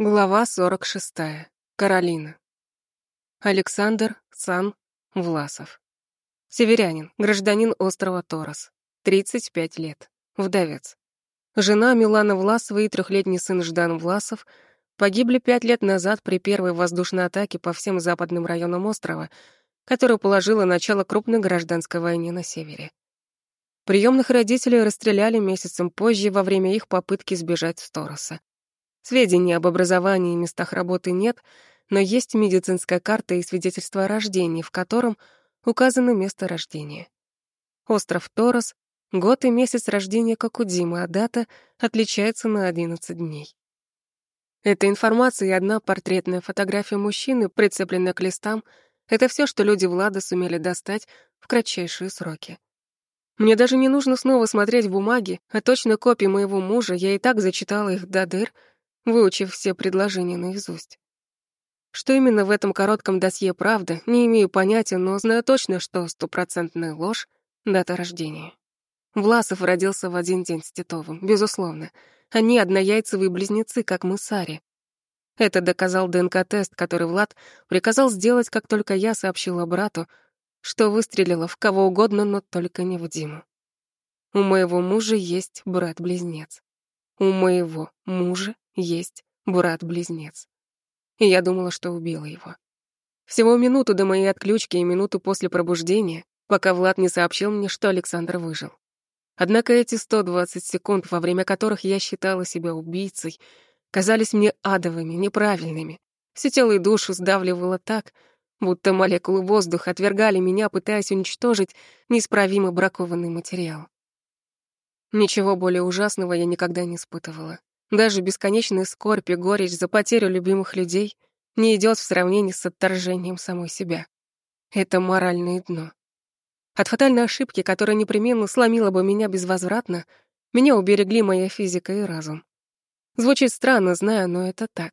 Глава 46. Каролина. Александр Сан Власов. Северянин, гражданин острова Торос. 35 лет. Вдовец. Жена Милана Власова и трехлетний сын Ждан Власов погибли пять лет назад при первой воздушной атаке по всем западным районам острова, которая положила начало крупной гражданской войне на севере. Приемных родителей расстреляли месяцем позже во время их попытки сбежать с Тороса. Сведений об образовании и местах работы нет, но есть медицинская карта и свидетельство о рождении, в котором указано место рождения. Остров Торос, год и месяц рождения Димы, а дата отличается на 11 дней. Эта информация и одна портретная фотография мужчины, прицепленная к листам, это все, что люди Влада сумели достать в кратчайшие сроки. Мне даже не нужно снова смотреть бумаги, а точно копии моего мужа, я и так зачитала их до дыр — выучив все предложения наизусть. Что именно в этом коротком досье правда, не имею понятия, но знаю точно, что стопроцентная ложь — дата рождения. Власов родился в один день с Титовым, безусловно. Они однояйцевые близнецы, как мы с Ари. Это доказал ДНК-тест, который Влад приказал сделать, как только я сообщила брату, что выстрелила в кого угодно, но только не в Диму. У моего мужа есть брат-близнец. У моего мужа есть брат-близнец. И я думала, что убила его. Всего минуту до моей отключки и минуту после пробуждения, пока Влад не сообщил мне, что Александр выжил. Однако эти 120 секунд, во время которых я считала себя убийцей, казались мне адовыми, неправильными. Все тело и душу сдавливало так, будто молекулы воздуха отвергали меня, пытаясь уничтожить неисправимо бракованный материал. Ничего более ужасного я никогда не испытывала. Даже бесконечная скорбь и горечь за потерю любимых людей не идет в сравнении с отторжением самой себя. Это моральное дно. От фатальной ошибки, которая непременно сломила бы меня безвозвратно, меня уберегли моя физика и разум. Звучит странно, знаю, но это так.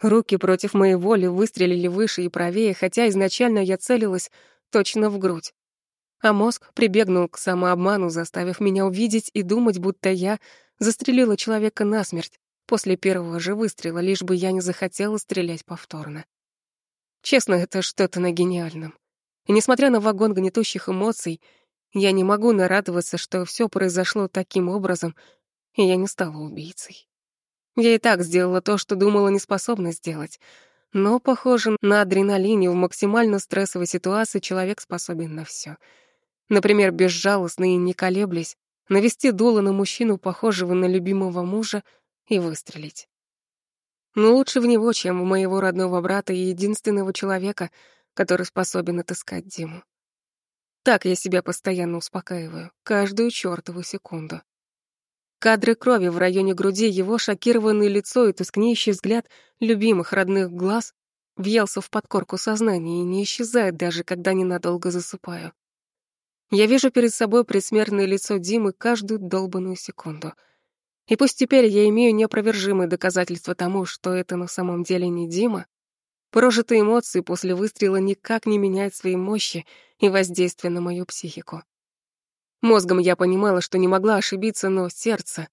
Руки против моей воли выстрелили выше и правее, хотя изначально я целилась точно в грудь. А мозг прибегнул к самообману, заставив меня увидеть и думать, будто я застрелила человека насмерть после первого же выстрела, лишь бы я не захотела стрелять повторно. Честно, это что-то на гениальном. И несмотря на вагон гнетущих эмоций, я не могу нарадоваться, что все произошло таким образом, и я не стала убийцей. Я и так сделала то, что думала не способна сделать, но, похоже, на адреналине в максимально стрессовой ситуации человек способен на все. Например, безжалостно и не колеблясь, навести дуло на мужчину, похожего на любимого мужа, и выстрелить. Но лучше в него, чем в моего родного брата и единственного человека, который способен отыскать Диму. Так я себя постоянно успокаиваю, каждую чёртову секунду. Кадры крови в районе груди, его шокированное лицо и тускнеющий взгляд любимых родных глаз въелся в подкорку сознания и не исчезает даже, когда ненадолго засыпаю. Я вижу перед собой предсмертное лицо Димы каждую долбанную секунду. И пусть теперь я имею неопровержимые доказательства тому, что это на самом деле не Дима, прожитые эмоции после выстрела никак не меняют своей мощи и воздействия на мою психику. Мозгом я понимала, что не могла ошибиться, но сердце...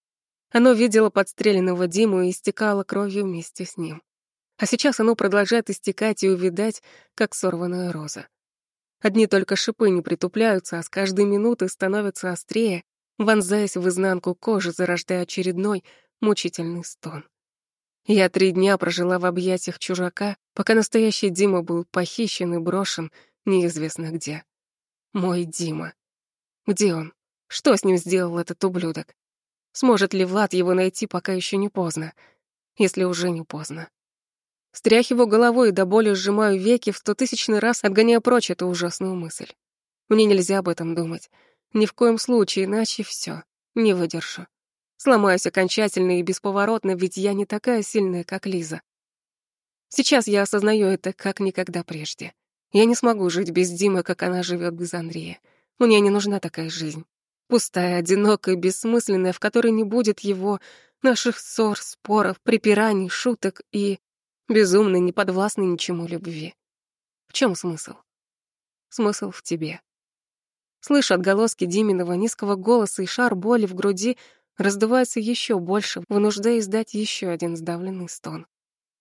Оно видело подстреленного Диму и истекало кровью вместе с ним. А сейчас оно продолжает истекать и увидать, как сорванная роза. Одни только шипы не притупляются, а с каждой минутой становятся острее, вонзаясь в изнанку кожи, зарождая очередной мучительный стон. Я три дня прожила в объятиях чужака, пока настоящий Дима был похищен и брошен неизвестно где. Мой Дима. Где он? Что с ним сделал этот ублюдок? Сможет ли Влад его найти, пока еще не поздно? Если уже не поздно. Стряхиваю головой и до боли сжимаю веки, в стотысячный раз отгоняя прочь эту ужасную мысль. Мне нельзя об этом думать. Ни в коем случае, иначе все. Не выдержу. Сломаюсь окончательно и бесповоротно, ведь я не такая сильная, как Лиза. Сейчас я осознаю это как никогда прежде. Я не смогу жить без Димы, как она живет без Андрея. Мне не нужна такая жизнь. Пустая, одинокая, бессмысленная, в которой не будет его, наших ссор, споров, припираний, шуток и безумной, неподвластной ничему любви. В чем смысл? Смысл в тебе. Слышу отголоски Диминого низкого голоса, и шар боли в груди раздувается еще больше, вынуждая издать еще один сдавленный стон.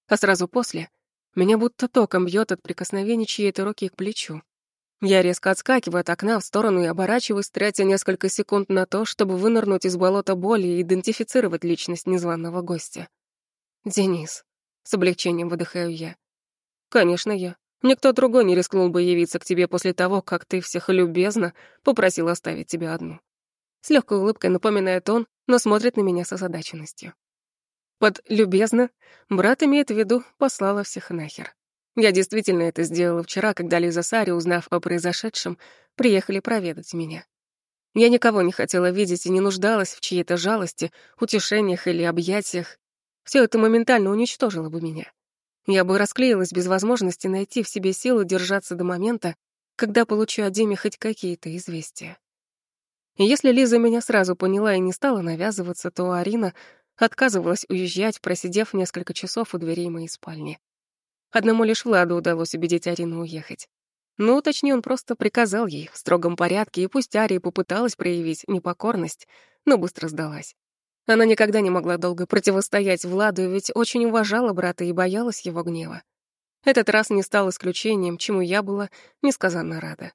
а сразу после меня будто током бьет от прикосновения чьей-то руки к плечу. Я резко отскакиваю от окна в сторону и оборачиваюсь, тратя несколько секунд на то, чтобы вынырнуть из болота боли и идентифицировать личность незваного гостя. «Денис», — с облегчением выдыхаю я. «Конечно, я. Никто другой не рискнул бы явиться к тебе после того, как ты всех любезно попросил оставить тебя одну». С легкой улыбкой напоминает он, но смотрит на меня с озадаченностью. Под «любезно» брат имеет в виду «послала всех нахер». Я действительно это сделала вчера, когда Лиза Сари, узнав о произошедшем, приехали проведать меня. Я никого не хотела видеть и не нуждалась в чьей-то жалости, утешениях или объятиях. Все это моментально уничтожило бы меня. Я бы расклеилась без возможности найти в себе силу держаться до момента, когда получу о Диме хоть какие-то известия. И если Лиза меня сразу поняла и не стала навязываться, то Арина отказывалась уезжать, просидев несколько часов у дверей моей спальни. Одному лишь Владу удалось убедить Арину уехать. Ну, точнее, он просто приказал ей в строгом порядке, и пусть Ария попыталась проявить непокорность, но быстро сдалась. Она никогда не могла долго противостоять Владу, ведь очень уважала брата и боялась его гнева. Этот раз не стал исключением, чему я была несказанно рада.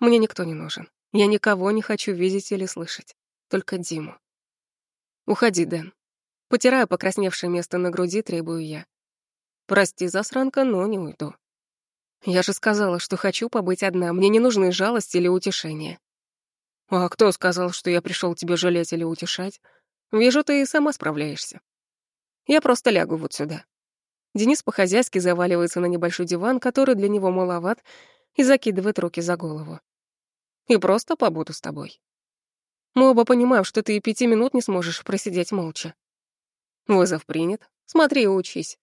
Мне никто не нужен. Я никого не хочу видеть или слышать. Только Диму. Уходи, Дэн. Потирая покрасневшее место на груди, требую я. Прости, засранка, но не уйду. Я же сказала, что хочу побыть одна, мне не нужны жалости или утешения. А кто сказал, что я пришел тебе жалеть или утешать? Вижу, ты и сама справляешься. Я просто лягу вот сюда. Денис по-хозяйски заваливается на небольшой диван, который для него маловат, и закидывает руки за голову. И просто побуду с тобой. Мы оба понимаем, что ты и пяти минут не сможешь просидеть молча. Вызов принят. Смотри и учись.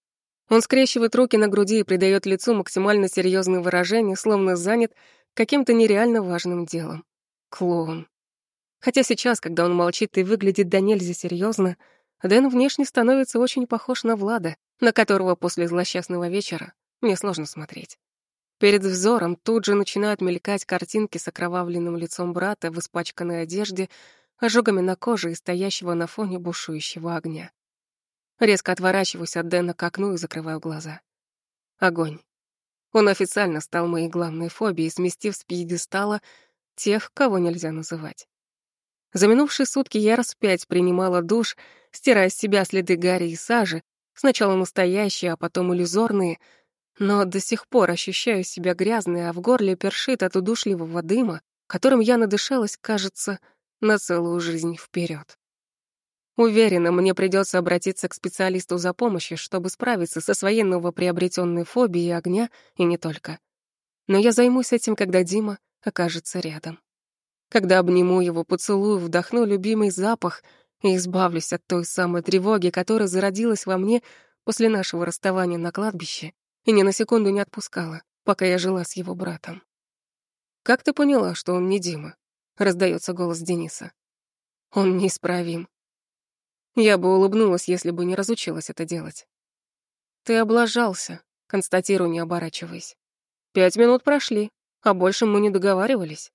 Он скрещивает руки на груди и придает лицу максимально серьезное выражение, словно занят каким-то нереально важным делом. Клоун. Хотя сейчас, когда он молчит и выглядит до нельзя серьезно, Дэн внешне становится очень похож на Влада, на которого после злосчастного вечера мне сложно смотреть. Перед взором тут же начинают мелькать картинки с окровавленным лицом брата в испачканной одежде, ожогами на коже и стоящего на фоне бушующего огня. Резко отворачиваюсь от Дэна к окну и закрываю глаза. Огонь. Он официально стал моей главной фобией, сместив с пьедестала тех, кого нельзя называть. За минувшие сутки я раз пять принимала душ, стирая с себя следы гари и сажи, сначала настоящие, а потом иллюзорные, но до сих пор ощущаю себя грязной, а в горле першит от удушливого дыма, которым я надышалась, кажется, на целую жизнь вперед. Уверена, мне придется обратиться к специалисту за помощью, чтобы справиться со своей новоприобретенной фобией огня и не только. Но я займусь этим, когда Дима окажется рядом. Когда обниму его, поцелую, вдохну любимый запах и избавлюсь от той самой тревоги, которая зародилась во мне после нашего расставания на кладбище и ни на секунду не отпускала, пока я жила с его братом. «Как ты поняла, что он не Дима?» — раздается голос Дениса. «Он неисправим. Я бы улыбнулась, если бы не разучилась это делать. Ты облажался, констатирую, не оборачиваясь. Пять минут прошли, а больше мы не договаривались.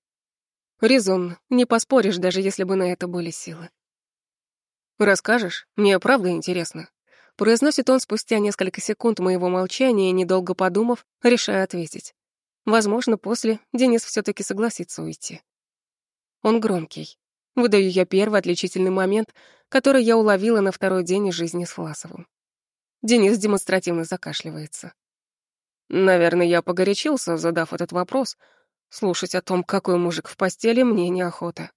Резонно, не поспоришь, даже если бы на это были силы. «Расскажешь? Мне правда интересно». Произносит он спустя несколько секунд моего молчания недолго подумав, решая ответить. Возможно, после Денис все таки согласится уйти. Он громкий. Выдаю я первый отличительный момент, который я уловила на второй день жизни с Власовым. Денис демонстративно закашливается. Наверное, я погорячился, задав этот вопрос. Слушать о том, какой мужик в постели, мне неохота.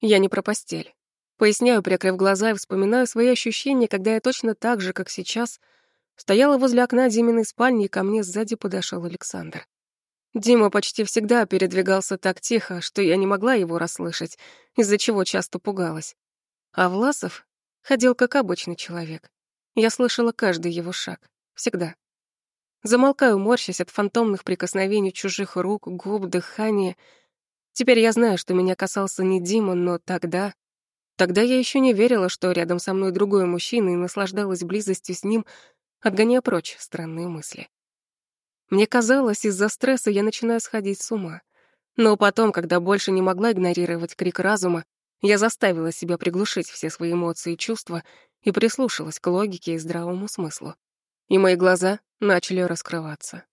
Я не про постель. Поясняю, прикрыв глаза, и вспоминаю свои ощущения, когда я точно так же, как сейчас, стояла возле окна Диминой спальни, и ко мне сзади подошел Александр. Дима почти всегда передвигался так тихо, что я не могла его расслышать, из-за чего часто пугалась. А Власов ходил как обычный человек. Я слышала каждый его шаг. Всегда. Замолкаю, морщась от фантомных прикосновений чужих рук, губ, дыхания. Теперь я знаю, что меня касался не Дима, но тогда... Тогда я еще не верила, что рядом со мной другой мужчина и наслаждалась близостью с ним, отгоняя прочь странные мысли. Мне казалось, из-за стресса я начинаю сходить с ума. Но потом, когда больше не могла игнорировать крик разума, я заставила себя приглушить все свои эмоции и чувства и прислушалась к логике и здравому смыслу. И мои глаза начали раскрываться.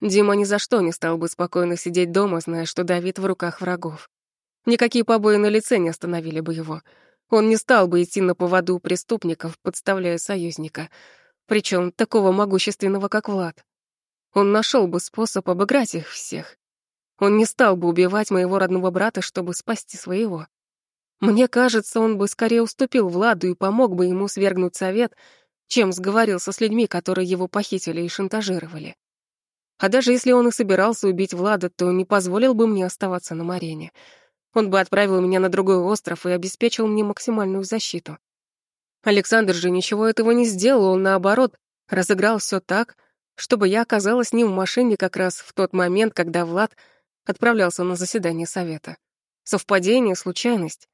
Дима ни за что не стал бы спокойно сидеть дома, зная, что Давид в руках врагов. Никакие побои на лице не остановили бы его. Он не стал бы идти на поводу преступников, подставляя союзника, причем такого могущественного, как Влад. Он нашел бы способ обыграть их всех. Он не стал бы убивать моего родного брата, чтобы спасти своего. Мне кажется, он бы скорее уступил Владу и помог бы ему свергнуть совет, чем сговорился с людьми, которые его похитили и шантажировали. А даже если он и собирался убить Влада, то не позволил бы мне оставаться на Марене. Он бы отправил меня на другой остров и обеспечил мне максимальную защиту. Александр же ничего этого не сделал, он, наоборот, разыграл все так, чтобы я оказалась с ним в машине как раз в тот момент, когда Влад отправлялся на заседание совета. Совпадение, случайность.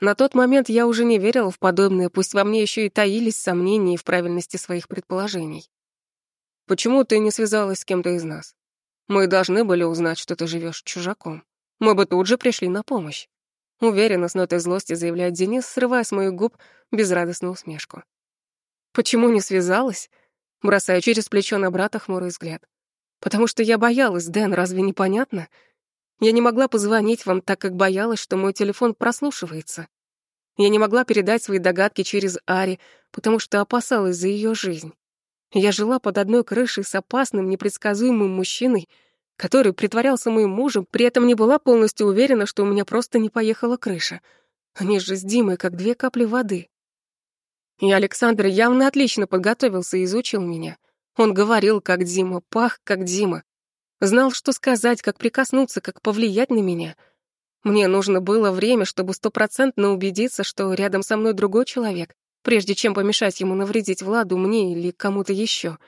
На тот момент я уже не верила в подобное, пусть во мне еще и таились сомнения в правильности своих предположений. Почему ты не связалась с кем-то из нас? Мы должны были узнать, что ты живешь чужаком. Мы бы тут же пришли на помощь. Уверенно, с нотой злости заявляет Денис, срывая с моих губ безрадостную усмешку. Почему не связалась? Бросаю через плечо на брата хмурый взгляд. Потому что я боялась, Дэн, разве не понятно? Я не могла позвонить вам, так как боялась, что мой телефон прослушивается. Я не могла передать свои догадки через Ари, потому что опасалась за ее жизнь. Я жила под одной крышей с опасным, непредсказуемым мужчиной, который притворялся моим мужем, при этом не была полностью уверена, что у меня просто не поехала крыша. Они же с Димой как две капли воды. И Александр явно отлично подготовился и изучил меня. Он говорил, как Дима, пах, как Дима. Знал, что сказать, как прикоснуться, как повлиять на меня. Мне нужно было время, чтобы стопроцентно убедиться, что рядом со мной другой человек, прежде чем помешать ему навредить Владу, мне или кому-то еще.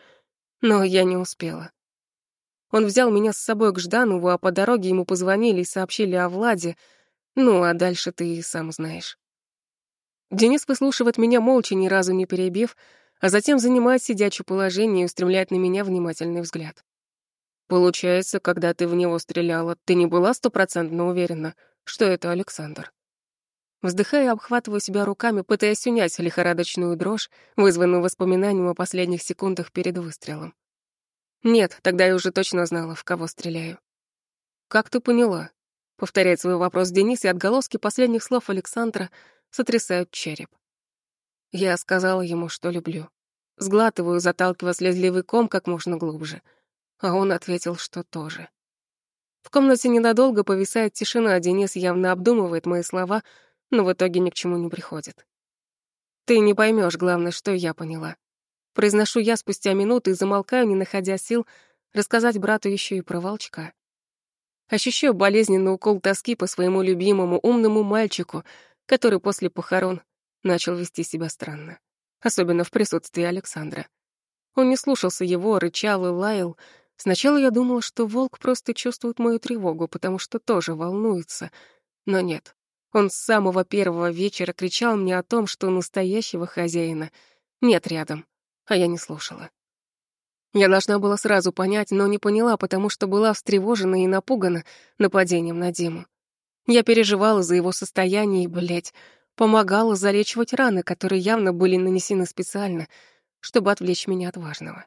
Но я не успела. Он взял меня с собой к Жданову, а по дороге ему позвонили и сообщили о Владе. Ну, а дальше ты и сам знаешь. Денис выслушивает меня молча, ни разу не перебив, а затем занимает сидячее положение и устремляет на меня внимательный взгляд. Получается, когда ты в него стреляла, ты не была стопроцентно уверена, что это Александр. Вздыхая, обхватываю себя руками, пытаясь унять лихорадочную дрожь, вызванную воспоминанием о последних секундах перед выстрелом. Нет, тогда я уже точно знала, в кого стреляю. «Как ты поняла?» — повторяет свой вопрос Денис, и отголоски последних слов Александра сотрясают череп. Я сказала ему, что люблю. Сглатываю, заталкивая слезливый ком как можно глубже. А он ответил, что тоже. В комнате ненадолго повисает тишина, а Денис явно обдумывает мои слова — но в итоге ни к чему не приходит. Ты не поймешь, главное, что я поняла. Произношу я спустя минуту и замолкаю, не находя сил, рассказать брату еще и про волчка. Ощущаю болезненный укол тоски по своему любимому умному мальчику, который после похорон начал вести себя странно, особенно в присутствии Александра. Он не слушался его, рычал и лаял. Сначала я думала, что волк просто чувствует мою тревогу, потому что тоже волнуется. Но нет. Он с самого первого вечера кричал мне о том, что настоящего хозяина нет рядом, а я не слушала. Я должна была сразу понять, но не поняла, потому что была встревожена и напугана нападением на Диму. Я переживала за его состояние и, блядь, помогала залечивать раны, которые явно были нанесены специально, чтобы отвлечь меня от важного.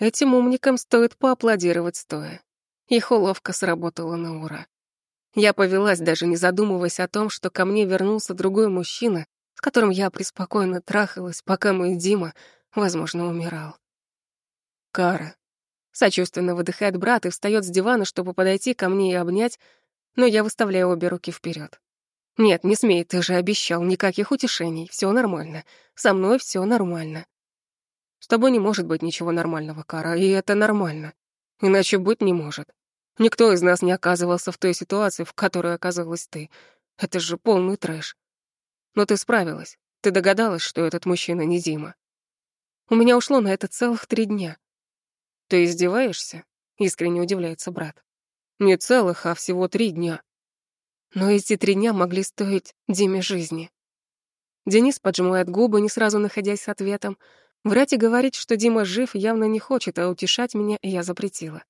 Этим умникам стоит поаплодировать стоя. Их уловка сработала на ура. Я повелась, даже не задумываясь о том, что ко мне вернулся другой мужчина, с которым я преспокойно трахалась, пока мой Дима, возможно, умирал. Кара. Сочувственно выдыхает брат и встает с дивана, чтобы подойти ко мне и обнять, но я выставляю обе руки вперед. Нет, не смей, ты же обещал, никаких утешений, все нормально. Со мной все нормально. С тобой не может быть ничего нормального, Кара, и это нормально. Иначе быть не может. Никто из нас не оказывался в той ситуации, в которой оказалась ты. Это же полный трэш. Но ты справилась. Ты догадалась, что этот мужчина не Дима. У меня ушло на это целых три дня. Ты издеваешься? Искренне удивляется брат. Не целых, а всего три дня. Но эти три дня могли стоить Диме жизни. Денис поджимает губы, не сразу находясь с ответом. Врать и говорить, что Дима жив, явно не хочет, а утешать меня я запретила.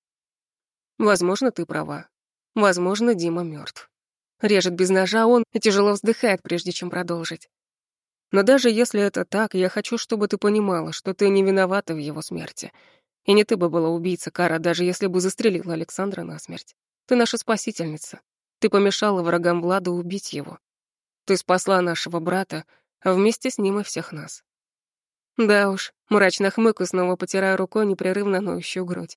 Возможно, ты права. Возможно, Дима мертв. Режет без ножа он и тяжело вздыхает, прежде чем продолжить. Но даже если это так, я хочу, чтобы ты понимала, что ты не виновата в его смерти. И не ты бы была убийца, Кара, даже если бы застрелила Александра насмерть. Ты наша спасительница. Ты помешала врагам Влада убить его. Ты спасла нашего брата, а вместе с ним и всех нас. Да уж, мрачно хмыку, снова потирая рукой непрерывно ноющую грудь.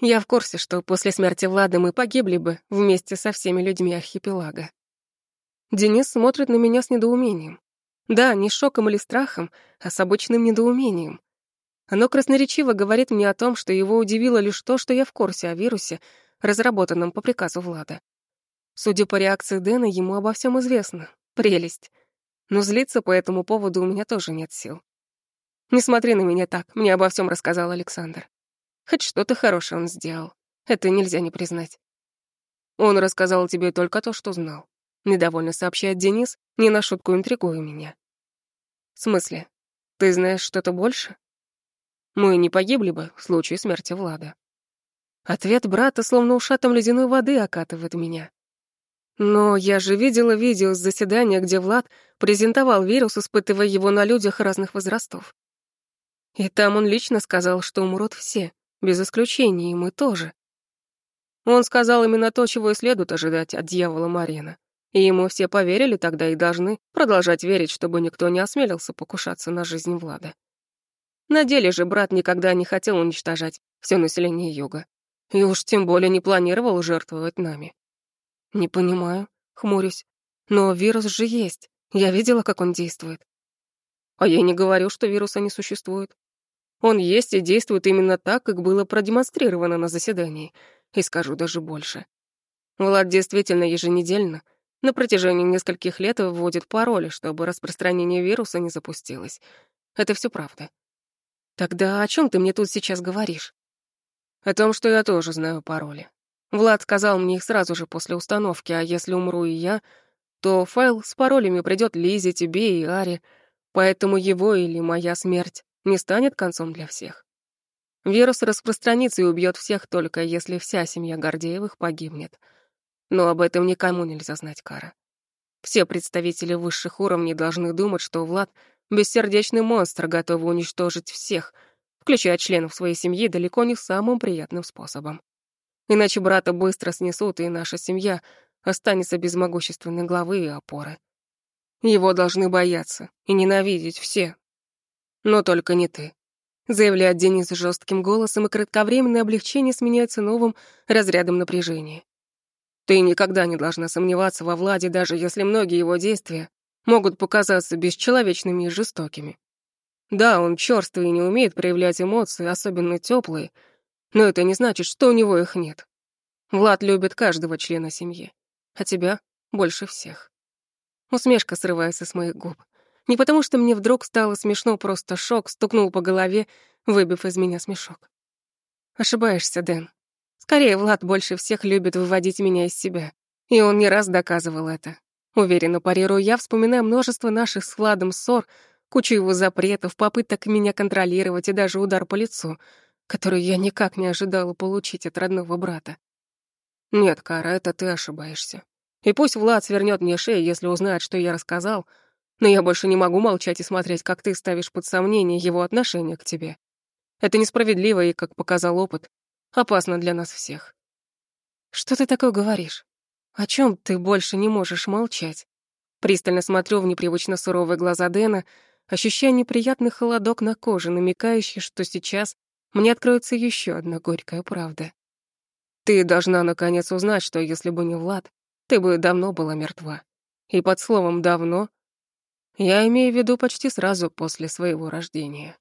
Я в курсе, что после смерти Влада мы погибли бы вместе со всеми людьми архипелага. Денис смотрит на меня с недоумением. Да, не шоком или страхом, а с обычным недоумением. Оно красноречиво говорит мне о том, что его удивило лишь то, что я в курсе о вирусе, разработанном по приказу Влада. Судя по реакции Дэна, ему обо всем известно. Прелесть. Но злиться по этому поводу у меня тоже нет сил. «Не смотри на меня так, мне обо всем рассказал Александр. Хоть что-то хорошее он сделал. Это нельзя не признать. Он рассказал тебе только то, что знал. Недовольно сообщает Денис, не на шутку интригуя меня. В смысле? Ты знаешь что-то больше? Мы не погибли бы в случае смерти Влада. Ответ брата словно ушатом ледяной воды окатывает меня. Но я же видела видео с заседания, где Влад презентовал вирус, испытывая его на людях разных возрастов. И там он лично сказал, что умрут все, без исключения, и мы тоже. Он сказал именно то, чего и следует ожидать от дьявола Марина. И ему все поверили тогда и должны продолжать верить, чтобы никто не осмелился покушаться на жизнь Влада. На деле же брат никогда не хотел уничтожать все население Юга. И уж тем более не планировал жертвовать нами. Не понимаю, хмурюсь. Но вирус же есть. Я видела, как он действует. А я не говорю, что вируса не существует. Он есть и действует именно так, как было продемонстрировано на заседании. И скажу даже больше. Влад действительно еженедельно, на протяжении нескольких лет вводит пароли, чтобы распространение вируса не запустилось. Это все правда. Тогда о чем ты мне тут сейчас говоришь? О том, что я тоже знаю пароли. Влад сказал мне их сразу же после установки, а если умру и я, то файл с паролями придет Лизе, тебе и Аре, поэтому его или моя смерть не станет концом для всех. Вирус распространится и убьет всех только если вся семья Гордеевых погибнет. Но об этом никому нельзя знать, Кара. Все представители высших уровней должны думать, что Влад — бессердечный монстр, готовый уничтожить всех, включая членов своей семьи, далеко не самым приятным способом. Иначе брата быстро снесут, и наша семья останется без могущественной главы и опоры. Его должны бояться и ненавидеть все, но только не ты. Заявляет Денис жестким голосом, и кратковременное облегчение сменяется новым разрядом напряжения. Ты никогда не должна сомневаться во Владе, даже если многие его действия могут показаться бесчеловечными и жестокими. Да, он чёрствый и не умеет проявлять эмоции, особенно теплые, но это не значит, что у него их нет. Влад любит каждого члена семьи, а тебя больше всех. Усмешка срывается с моих губ. Не потому, что мне вдруг стало смешно, просто шок стукнул по голове, выбив из меня смешок. Ошибаешься, Дэн. Скорее, Влад больше всех любит выводить меня из себя. И он не раз доказывал это. Уверенно парирую я, вспоминая множество наших с Владом ссор, кучу его запретов, попыток меня контролировать и даже удар по лицу, который я никак не ожидала получить от родного брата. Нет, Кара, это ты ошибаешься. И пусть Влад свернет мне шею, если узнает, что я рассказал, но я больше не могу молчать и смотреть, как ты ставишь под сомнение его отношение к тебе. Это несправедливо и, как показал опыт, опасно для нас всех. Что ты такое говоришь? О чем ты больше не можешь молчать? Пристально смотрю в непривычно суровые глаза Дэна, ощущая неприятный холодок на коже, намекающий, что сейчас мне откроется еще одна горькая правда. Ты должна наконец узнать, что если бы не Влад, ты бы давно была мертва. И под словом «давно» Я имею в виду почти сразу после своего рождения.